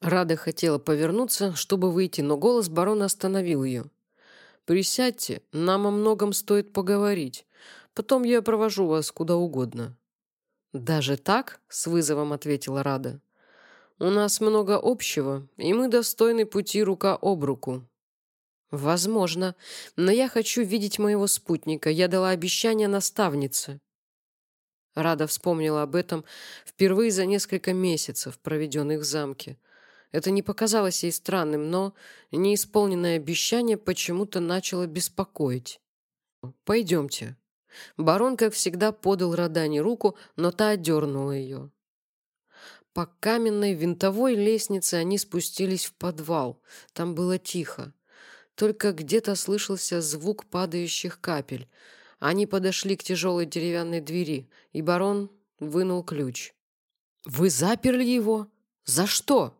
Рада хотела повернуться, чтобы выйти, но голос барона остановил ее. «Присядьте, нам о многом стоит поговорить. Потом я провожу вас куда угодно». «Даже так?» — с вызовом ответила Рада. «У нас много общего, и мы достойны пути рука об руку». «Возможно, но я хочу видеть моего спутника. Я дала обещание наставнице». Рада вспомнила об этом впервые за несколько месяцев, проведенных в замке. Это не показалось ей странным, но неисполненное обещание почему-то начало беспокоить. «Пойдемте», Барон, как всегда, подал Радане руку, но та отдернула ее. По каменной винтовой лестнице они спустились в подвал. Там было тихо. Только где-то слышался звук падающих капель. Они подошли к тяжелой деревянной двери, и барон вынул ключ. «Вы заперли его? За что?»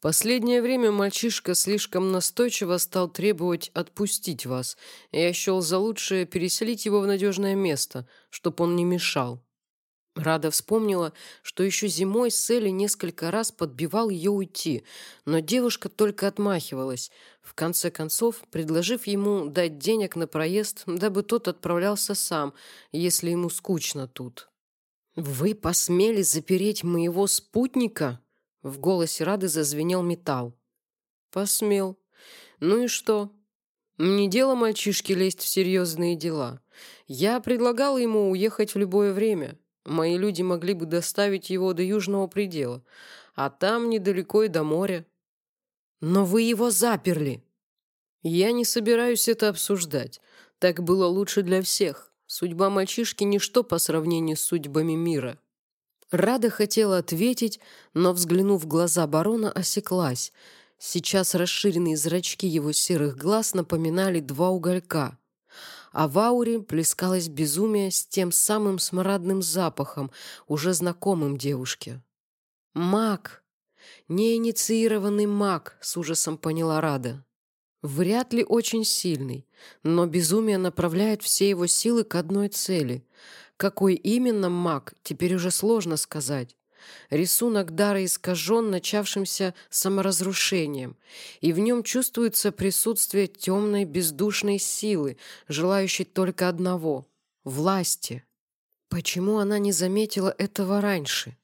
Последнее время мальчишка слишком настойчиво стал требовать отпустить вас, и я счел за лучшее переселить его в надежное место, чтоб он не мешал. Рада вспомнила, что еще зимой Селли несколько раз подбивал ее уйти, но девушка только отмахивалась, в конце концов предложив ему дать денег на проезд, дабы тот отправлялся сам, если ему скучно тут. «Вы посмели запереть моего спутника?» В голосе Рады зазвенел металл. «Посмел. Ну и что? Не дело мальчишки лезть в серьезные дела. Я предлагал ему уехать в любое время. Мои люди могли бы доставить его до южного предела, а там недалеко и до моря. Но вы его заперли. Я не собираюсь это обсуждать. Так было лучше для всех. Судьба мальчишки – ничто по сравнению с судьбами мира. Рада хотела ответить, но, взглянув в глаза барона, осеклась. Сейчас расширенные зрачки его серых глаз напоминали два уголька. А в ауре плескалось безумие с тем самым смрадным запахом, уже знакомым девушке. «Маг! Неинициированный маг!» — с ужасом поняла Рада. Вряд ли очень сильный, но безумие направляет все его силы к одной цели — какой именно маг, теперь уже сложно сказать. Рисунок дара искажен начавшимся саморазрушением, и в нем чувствуется присутствие темной бездушной силы, желающей только одного — власти. Почему она не заметила этого раньше?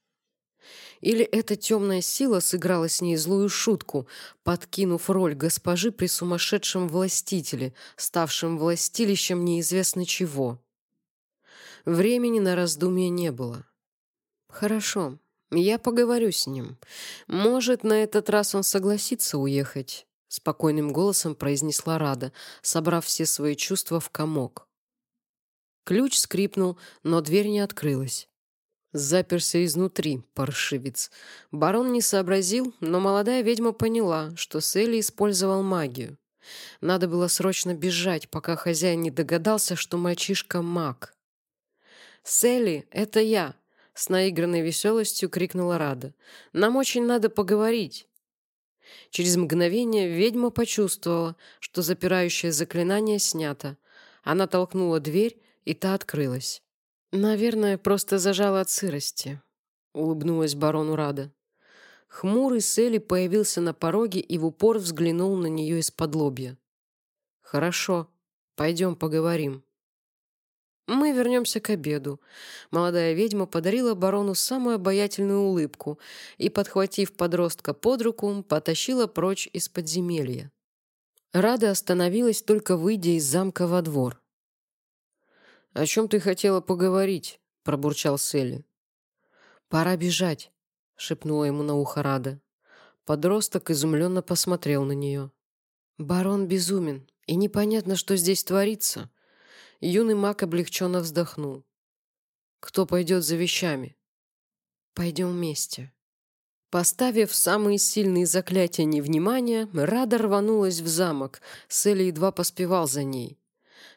Или эта темная сила сыграла с ней злую шутку, подкинув роль госпожи при сумасшедшем властителе, ставшем властилищем неизвестно чего? Времени на раздумья не было. «Хорошо, я поговорю с ним. Может, на этот раз он согласится уехать», — спокойным голосом произнесла Рада, собрав все свои чувства в комок. Ключ скрипнул, но дверь не открылась. Заперся изнутри, паршивец. Барон не сообразил, но молодая ведьма поняла, что Селли использовал магию. Надо было срочно бежать, пока хозяин не догадался, что мальчишка маг. «Селли, это я!» — с наигранной веселостью крикнула Рада. «Нам очень надо поговорить!» Через мгновение ведьма почувствовала, что запирающее заклинание снято. Она толкнула дверь, и та открылась. «Наверное, просто зажала от сырости», — улыбнулась барону Рада. Хмурый Селли появился на пороге и в упор взглянул на нее из-под лобья. «Хорошо, пойдем поговорим». Мы вернемся к обеду. Молодая ведьма подарила барону самую обаятельную улыбку и, подхватив подростка под руку, потащила прочь из подземелья. Рада остановилась, только выйдя из замка во двор. «О чем ты хотела поговорить?» — пробурчал Селли. «Пора бежать», — шепнула ему на ухо Рада. Подросток изумленно посмотрел на нее. «Барон безумен, и непонятно, что здесь творится», Юный маг облегченно вздохнул. «Кто пойдет за вещами?» «Пойдем вместе». Поставив самые сильные заклятия невнимания, Рада рванулась в замок. Селли едва поспевал за ней.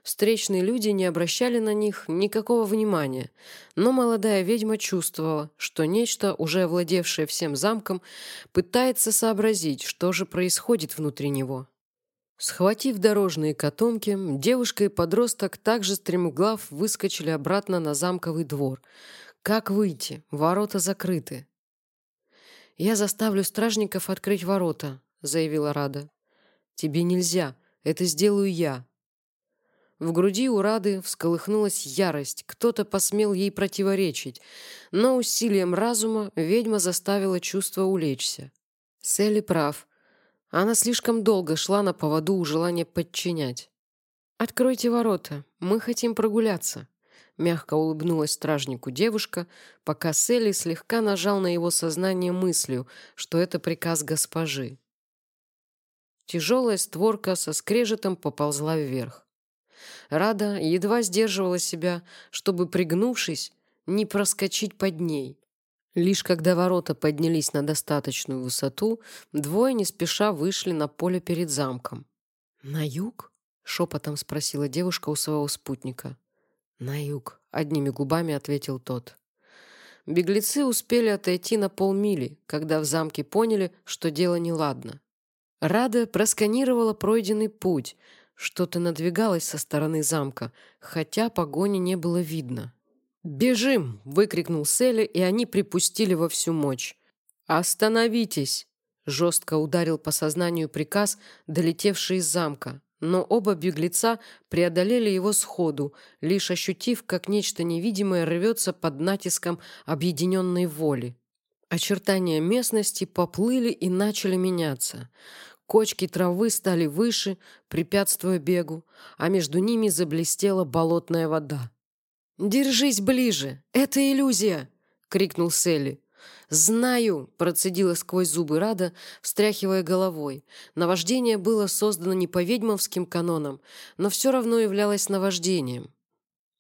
Встречные люди не обращали на них никакого внимания, но молодая ведьма чувствовала, что нечто, уже овладевшее всем замком, пытается сообразить, что же происходит внутри него. Схватив дорожные котомки, девушка и подросток также стремглав выскочили обратно на замковый двор. Как выйти? Ворота закрыты. «Я заставлю стражников открыть ворота», — заявила Рада. «Тебе нельзя. Это сделаю я», в груди у Рады всколыхнулась ярость, кто-то посмел ей противоречить, но усилием разума ведьма заставила чувство улечься. Селли прав. Она слишком долго шла на поводу у желания подчинять. «Откройте ворота, мы хотим прогуляться», — мягко улыбнулась стражнику девушка, пока Селли слегка нажал на его сознание мыслью, что это приказ госпожи. Тяжелая створка со скрежетом поползла вверх. Рада едва сдерживала себя, чтобы, пригнувшись, не проскочить под ней. Лишь когда ворота поднялись на достаточную высоту, двое не спеша вышли на поле перед замком. «На юг?» — шепотом спросила девушка у своего спутника. «На юг», — одними губами ответил тот. Беглецы успели отойти на полмили, когда в замке поняли, что дело неладно. Рада просканировала пройденный путь — что-то надвигалось со стороны замка, хотя погони не было видно. «Бежим!» — выкрикнул Селли, и они припустили во всю мощь. «Остановитесь!» — жестко ударил по сознанию приказ, долетевший из замка. Но оба беглеца преодолели его сходу, лишь ощутив, как нечто невидимое рвется под натиском объединенной воли. Очертания местности поплыли и начали меняться. Кочки травы стали выше, препятствуя бегу, а между ними заблестела болотная вода. «Держись ближе! Это иллюзия!» — крикнул Селли. «Знаю!» — процедила сквозь зубы Рада, встряхивая головой. Наваждение было создано не по ведьмовским канонам, но все равно являлось наваждением.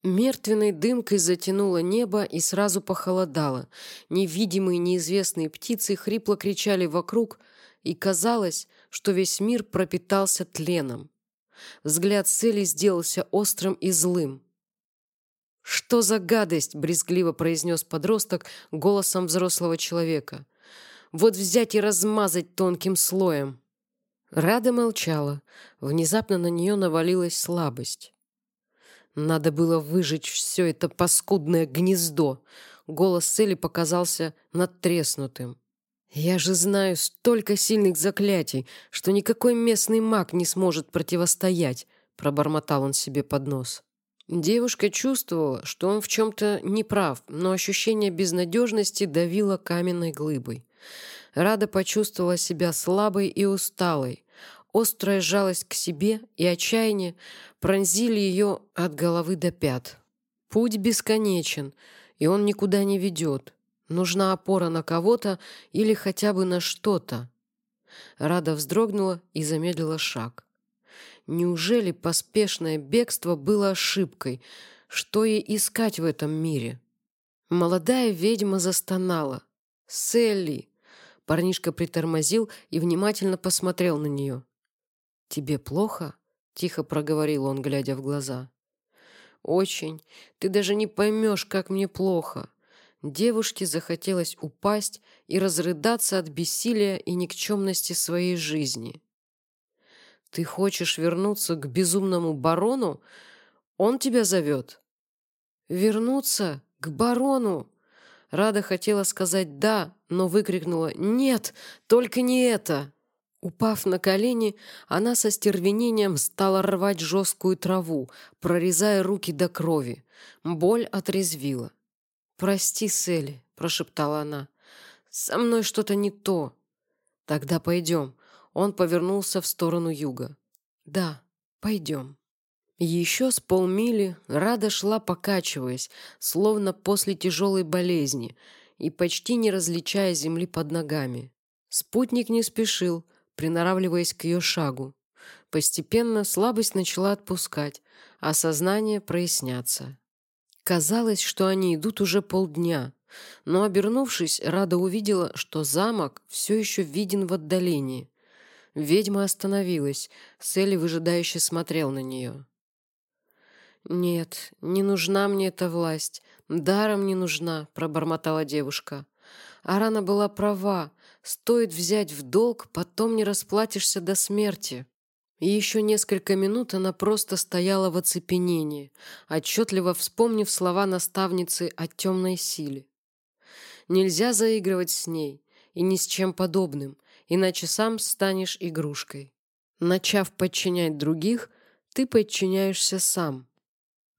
Мертвенной дымкой затянуло небо и сразу похолодало. Невидимые неизвестные птицы хрипло кричали вокруг, и казалось, что весь мир пропитался тленом. Взгляд Сели сделался острым и злым. «Что за гадость?» — брезгливо произнес подросток голосом взрослого человека. «Вот взять и размазать тонким слоем». Рада молчала. Внезапно на нее навалилась слабость. Надо было выжечь все это паскудное гнездо. Голос Сели показался надтреснутым. «Я же знаю столько сильных заклятий, что никакой местный маг не сможет противостоять», — пробормотал он себе под нос. Девушка чувствовала, что он в чем-то неправ, но ощущение безнадежности давило каменной глыбой. Рада почувствовала себя слабой и усталой. Острая жалость к себе и отчаяние пронзили ее от головы до пят. Путь бесконечен, и он никуда не ведет. Нужна опора на кого-то или хотя бы на что-то. Рада вздрогнула и замедлила шаг. Неужели поспешное бегство было ошибкой? Что ей искать в этом мире? Молодая ведьма застонала. «Селли!» Парнишка притормозил и внимательно посмотрел на нее. «Тебе плохо?» — тихо проговорил он, глядя в глаза. «Очень. Ты даже не поймешь, как мне плохо. Девушке захотелось упасть и разрыдаться от бессилия и никчемности своей жизни. «Ты хочешь вернуться к безумному барону? Он тебя зовет?» «Вернуться к барону?» Рада хотела сказать «да», но выкрикнула «нет, только не это!» Упав на колени, она со стервенением стала рвать жесткую траву, прорезая руки до крови. Боль отрезвила. «Прости, Селли», — прошептала она. «Со мной что-то не то». «Тогда пойдем». Он повернулся в сторону юга. «Да, пойдем». Еще с полмили Рада шла, покачиваясь, словно после тяжелой болезни, и почти не различая земли под ногами. Спутник не спешил, приноравливаясь к ее шагу. Постепенно слабость начала отпускать, а сознание проясняться. Казалось, что они идут уже полдня, но, обернувшись, Рада увидела, что замок все еще виден в отдалении. Ведьма остановилась, Селли выжидающе смотрел на нее. «Нет, не нужна мне эта власть. Даром не нужна», — пробормотала девушка. Арана была права. Стоит взять в долг, потом не расплатишься до смерти. И еще несколько минут она просто стояла в оцепенении, отчетливо вспомнив слова наставницы о темной силе. Нельзя заигрывать с ней и ни с чем подобным, иначе сам станешь игрушкой. Начав подчинять других, ты подчиняешься сам.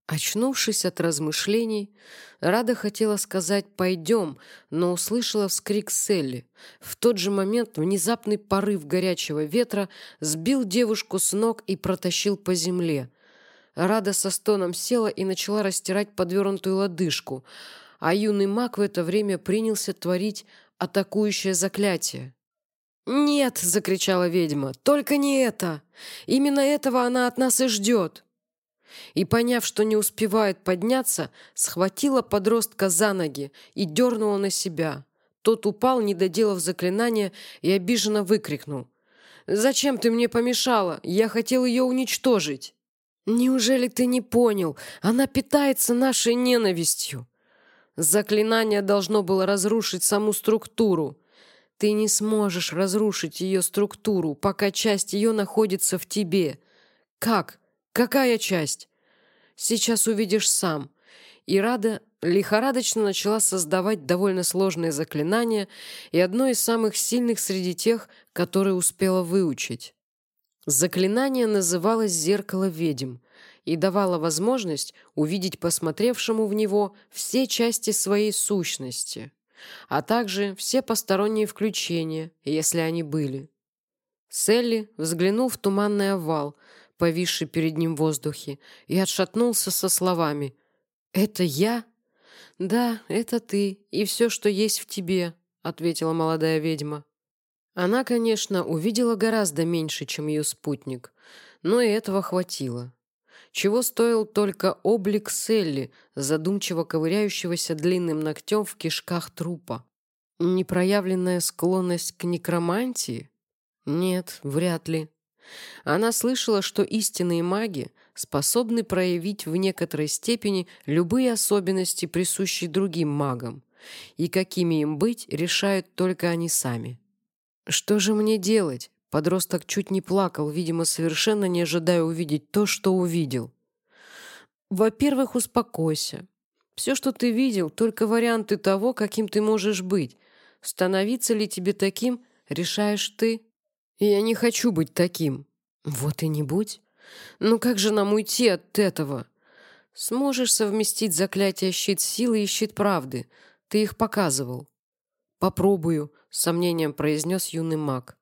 Очнувшись от размышлений, Рада хотела сказать «пойдем», но услышала вскрик Селли. В тот же момент внезапный порыв горячего ветра сбил девушку с ног и протащил по земле. Рада со стоном села и начала растирать подвернутую лодыжку, а юный маг в это время принялся творить атакующее заклятие. «Нет!» — закричала ведьма. «Только не это! Именно этого она от нас и ждет!» и, поняв, что не успевает подняться, схватила подростка за ноги и дернула на себя. Тот упал, не доделав заклинания, и обиженно выкрикнул. «Зачем ты мне помешала? Я хотел ее уничтожить!» «Неужели ты не понял? Она питается нашей ненавистью!» Заклинание должно было разрушить саму структуру. Ты не сможешь разрушить ее структуру, пока часть ее находится в тебе. Как? «Какая часть?» «Сейчас увидишь сам». И Рада лихорадочно начала создавать довольно сложные заклинания и одно из самых сильных среди тех, которые успела выучить. Заклинание называлось «Зеркало ведьм» и давало возможность увидеть посмотревшему в него все части своей сущности, а также все посторонние включения, если они были. Селли взглянул в туманный овал, повисший перед ним в воздухе, и отшатнулся со словами «Это я?» «Да, это ты, и все, что есть в тебе», — ответила молодая ведьма. Она, конечно, увидела гораздо меньше, чем ее спутник, но и этого хватило. Чего стоил только облик Селли, задумчиво ковыряющегося длинным ногтем в кишках трупа. Непроявленная склонность к некромантии? Нет, вряд ли. Она слышала, что истинные маги способны проявить в некоторой степени любые особенности, присущие другим магам, и какими им быть, решают только они сами. «Что же мне делать?» Подросток чуть не плакал, видимо, совершенно не ожидая увидеть то, что увидел. «Во-первых, успокойся. Все, что ты видел, только варианты того, каким ты можешь быть. Становиться ли тебе таким, решаешь ты». Я не хочу быть таким. Вот и не будь. Ну как же нам уйти от этого? Сможешь совместить заклятие щит силы и щит правды. Ты их показывал. Попробую, с сомнением произнес юный маг.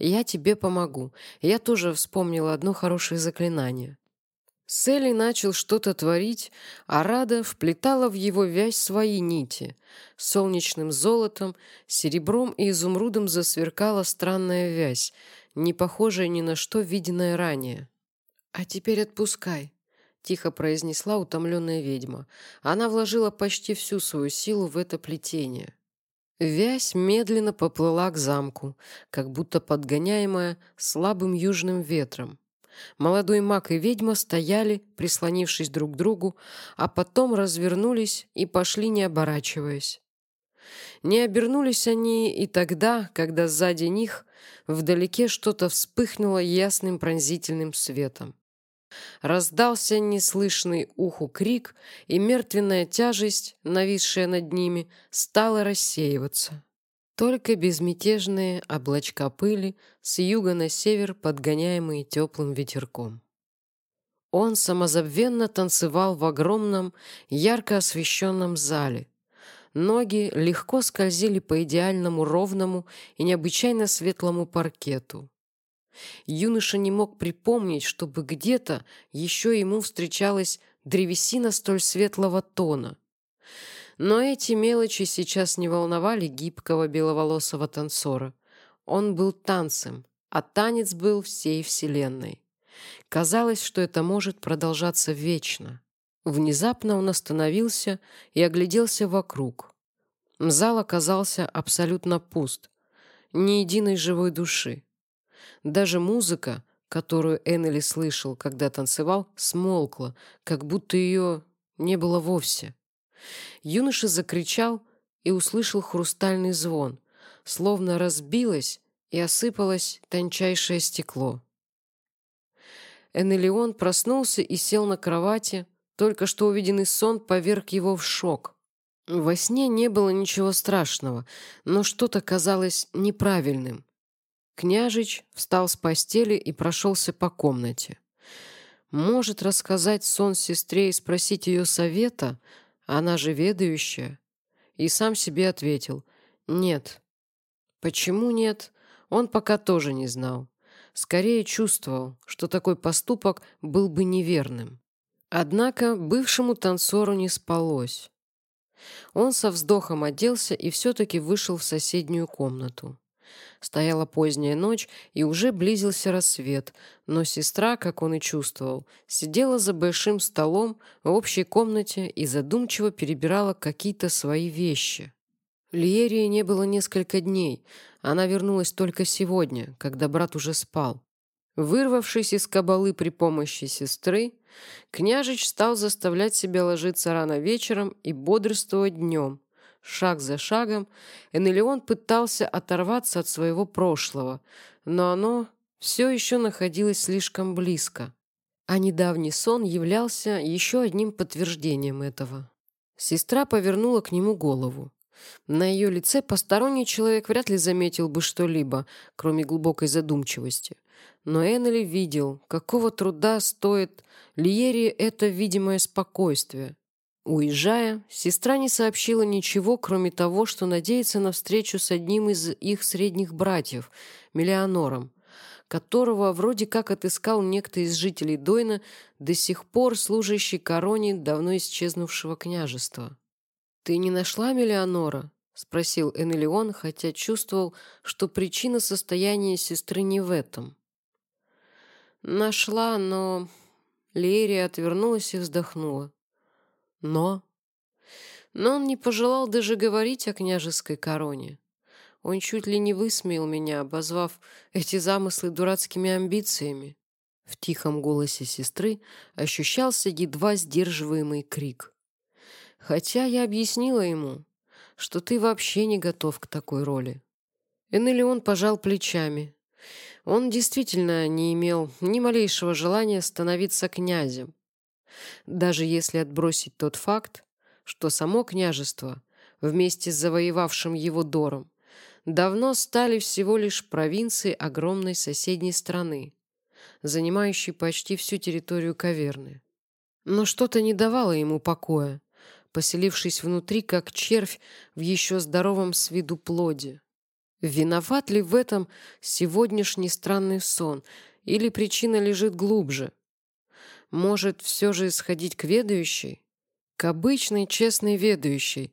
Я тебе помогу. Я тоже вспомнила одно хорошее заклинание. Селли начал что-то творить, а Рада вплетала в его вязь свои нити. Солнечным золотом, серебром и изумрудом засверкала странная вязь, не похожая ни на что виденное ранее. «А теперь отпускай», — тихо произнесла утомленная ведьма. Она вложила почти всю свою силу в это плетение. Вязь медленно поплыла к замку, как будто подгоняемая слабым южным ветром. Молодой маг и ведьма стояли, прислонившись друг к другу, а потом развернулись и пошли, не оборачиваясь. Не обернулись они и тогда, когда сзади них вдалеке что-то вспыхнуло ясным пронзительным светом. Раздался неслышный уху крик, и мертвенная тяжесть, нависшая над ними, стала рассеиваться. Только безмятежные облачка пыли с юга на север, подгоняемые теплым ветерком. Он самозабвенно танцевал в огромном, ярко освещенном зале. Ноги легко скользили по идеальному ровному и необычайно светлому паркету. Юноша не мог припомнить, чтобы где-то еще ему встречалась древесина столь светлого тона. Но эти мелочи сейчас не волновали гибкого беловолосого танцора. Он был танцем, а танец был всей вселенной. Казалось, что это может продолжаться вечно. Внезапно он остановился и огляделся вокруг. Зал оказался абсолютно пуст. Ни единой живой души. Даже музыка, которую Эннели слышал, когда танцевал, смолкла, как будто ее не было вовсе. Юноша закричал и услышал хрустальный звон, словно разбилось и осыпалось тончайшее стекло. Эннелион проснулся и сел на кровати, только что увиденный сон поверг его в шок. Во сне не было ничего страшного, но что-то казалось неправильным. Княжич встал с постели и прошелся по комнате. Может рассказать сон сестре и спросить ее совета, она же ведающая. И сам себе ответил «нет». Почему нет, он пока тоже не знал. Скорее чувствовал, что такой поступок был бы неверным. Однако бывшему танцору не спалось. Он со вздохом оделся и все-таки вышел в соседнюю комнату. Стояла поздняя ночь, и уже близился рассвет, но сестра, как он и чувствовал, сидела за большим столом в общей комнате и задумчиво перебирала какие-то свои вещи. Лиерии не было несколько дней. Она вернулась только сегодня, когда брат уже спал. Вырвавшись из кабалы при помощи сестры, княжич стал заставлять себя ложиться рано вечером и бодрствовать днем. Шаг за шагом Энелион пытался оторваться от своего прошлого, но оно все еще находилось слишком близко. А недавний сон являлся еще одним подтверждением этого. Сестра повернула к нему голову. На ее лице посторонний человек вряд ли заметил бы что-либо, кроме глубокой задумчивости. Но Эннели видел, какого труда стоит Лиерии это видимое спокойствие. Уезжая, сестра не сообщила ничего, кроме того, что надеется на встречу с одним из их средних братьев, Мелианором, которого вроде как отыскал некто из жителей Дойна, до сих пор служащий короне давно исчезнувшего княжества. «Ты не нашла Мелианора?» — спросил Энелион, хотя чувствовал, что причина состояния сестры не в этом. «Нашла, но...» Лерия отвернулась и вздохнула. «Но...» Но он не пожелал даже говорить о княжеской короне. Он чуть ли не высмеял меня, обозвав эти замыслы дурацкими амбициями. В тихом голосе сестры ощущался едва сдерживаемый крик. Хотя я объяснила ему, что ты вообще не готов к такой роли. Энелион пожал плечами. Он действительно не имел ни малейшего желания становиться князем. Даже если отбросить тот факт, что само княжество, вместе с завоевавшим его Дором, давно стали всего лишь провинцией огромной соседней страны, занимающей почти всю территорию Каверны. Но что-то не давало ему покоя поселившись внутри, как червь в еще здоровом с виду плоде. Виноват ли в этом сегодняшний странный сон, или причина лежит глубже? Может, все же исходить к ведающей? К обычной честной ведающей,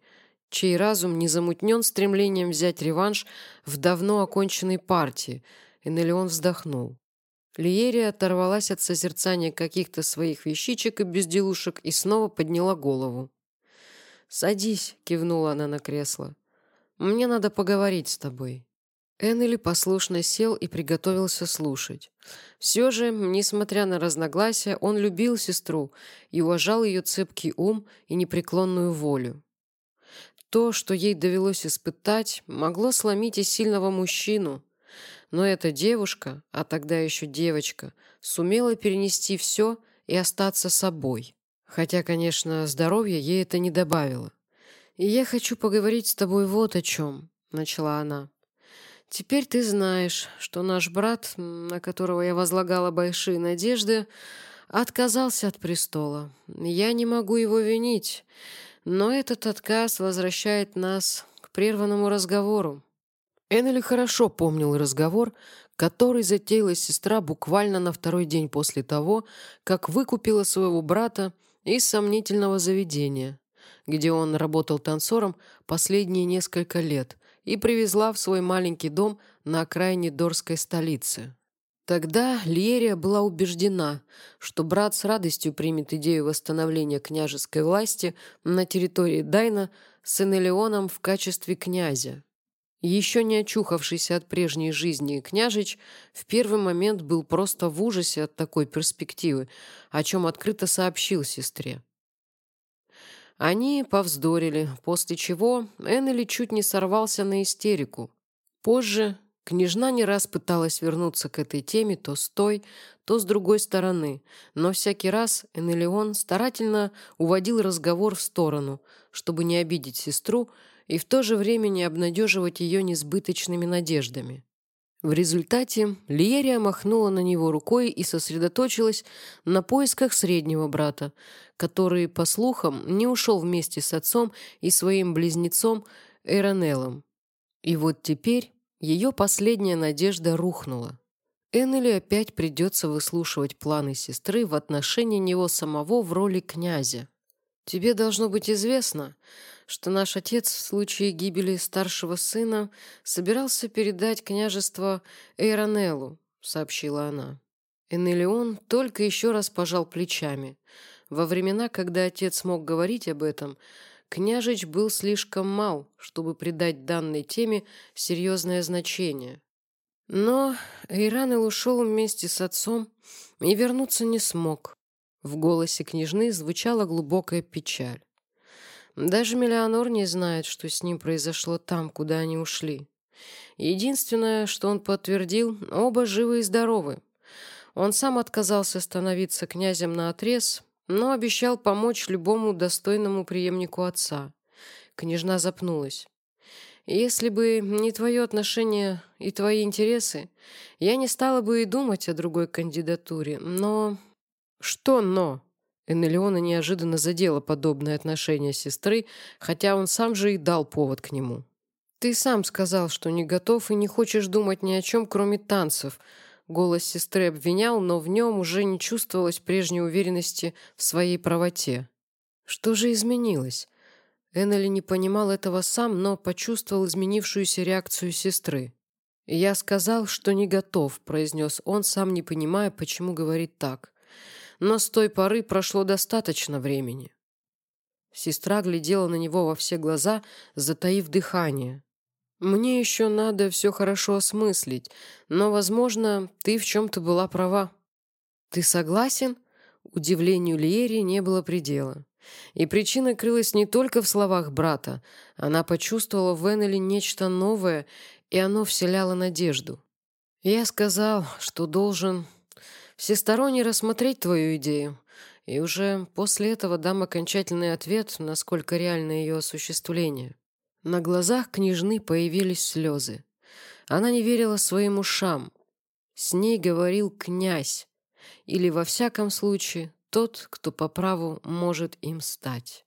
чей разум не замутнен стремлением взять реванш в давно оконченной партии, Энелион вздохнул. Лиерия оторвалась от созерцания каких-то своих вещичек и безделушек и снова подняла голову. «Садись», — кивнула она на кресло. «Мне надо поговорить с тобой». Эннели послушно сел и приготовился слушать. Все же, несмотря на разногласия, он любил сестру и уважал ее цепкий ум и непреклонную волю. То, что ей довелось испытать, могло сломить и сильного мужчину. Но эта девушка, а тогда еще девочка, сумела перенести все и остаться собой. Хотя, конечно, здоровья ей это не добавило. «И я хочу поговорить с тобой вот о чем», — начала она. «Теперь ты знаешь, что наш брат, на которого я возлагала большие надежды, отказался от престола. Я не могу его винить, но этот отказ возвращает нас к прерванному разговору». Эннели хорошо помнил разговор, который затеяла сестра буквально на второй день после того, как выкупила своего брата из сомнительного заведения, где он работал танцором последние несколько лет, и привезла в свой маленький дом на окраине Дорской столицы. Тогда Льерия была убеждена, что брат с радостью примет идею восстановления княжеской власти на территории Дайна с Энелионом в качестве князя. Еще не очухавшийся от прежней жизни княжич в первый момент был просто в ужасе от такой перспективы, о чем открыто сообщил сестре. Они повздорили, после чего Эннели чуть не сорвался на истерику. Позже княжна не раз пыталась вернуться к этой теме то с той, то с другой стороны, но всякий раз Эннелион старательно уводил разговор в сторону, чтобы не обидеть сестру и в то же время не обнадеживать ее несбыточными надеждами. В результате Лиерия махнула на него рукой и сосредоточилась на поисках среднего брата, который, по слухам, не ушел вместе с отцом и своим близнецом Эронеллом. И вот теперь ее последняя надежда рухнула. Эннели опять придется выслушивать планы сестры в отношении него самого в роли князя. «Тебе должно быть известно, что наш отец в случае гибели старшего сына собирался передать княжество Эйронеллу», — сообщила она. Энелион только еще раз пожал плечами. Во времена, когда отец мог говорить об этом, княжич был слишком мал, чтобы придать данной теме серьезное значение. Но Эйранел ушел вместе с отцом и вернуться не смог. В голосе княжны звучала глубокая печаль. Даже Миллионор не знает, что с ним произошло там, куда они ушли. Единственное, что он подтвердил, оба живы и здоровы. Он сам отказался становиться князем на отрез, но обещал помочь любому достойному преемнику отца. Княжна запнулась. «Если бы не твое отношение и твои интересы, я не стала бы и думать о другой кандидатуре, но...» «Что «но»?» Энелиона неожиданно задела подобное отношение сестры, хотя он сам же и дал повод к нему. «Ты сам сказал, что не готов и не хочешь думать ни о чем, кроме танцев», Голос сестры обвинял, но в нем уже не чувствовалось прежней уверенности в своей правоте. Что же изменилось? Эннели не понимал этого сам, но почувствовал изменившуюся реакцию сестры. «Я сказал, что не готов», — произнес он, сам не понимая, почему говорит так но с той поры прошло достаточно времени. Сестра глядела на него во все глаза, затаив дыхание. «Мне еще надо все хорошо осмыслить, но, возможно, ты в чем-то была права». «Ты согласен?» Удивлению Лиери не было предела. И причина крылась не только в словах брата. Она почувствовала в Эннели нечто новое, и оно вселяло надежду. «Я сказал, что должен всесторонне рассмотреть твою идею, и уже после этого дам окончательный ответ, насколько реально ее осуществление». На глазах княжны появились слезы. Она не верила своим ушам. С ней говорил князь, или, во всяком случае, тот, кто по праву может им стать.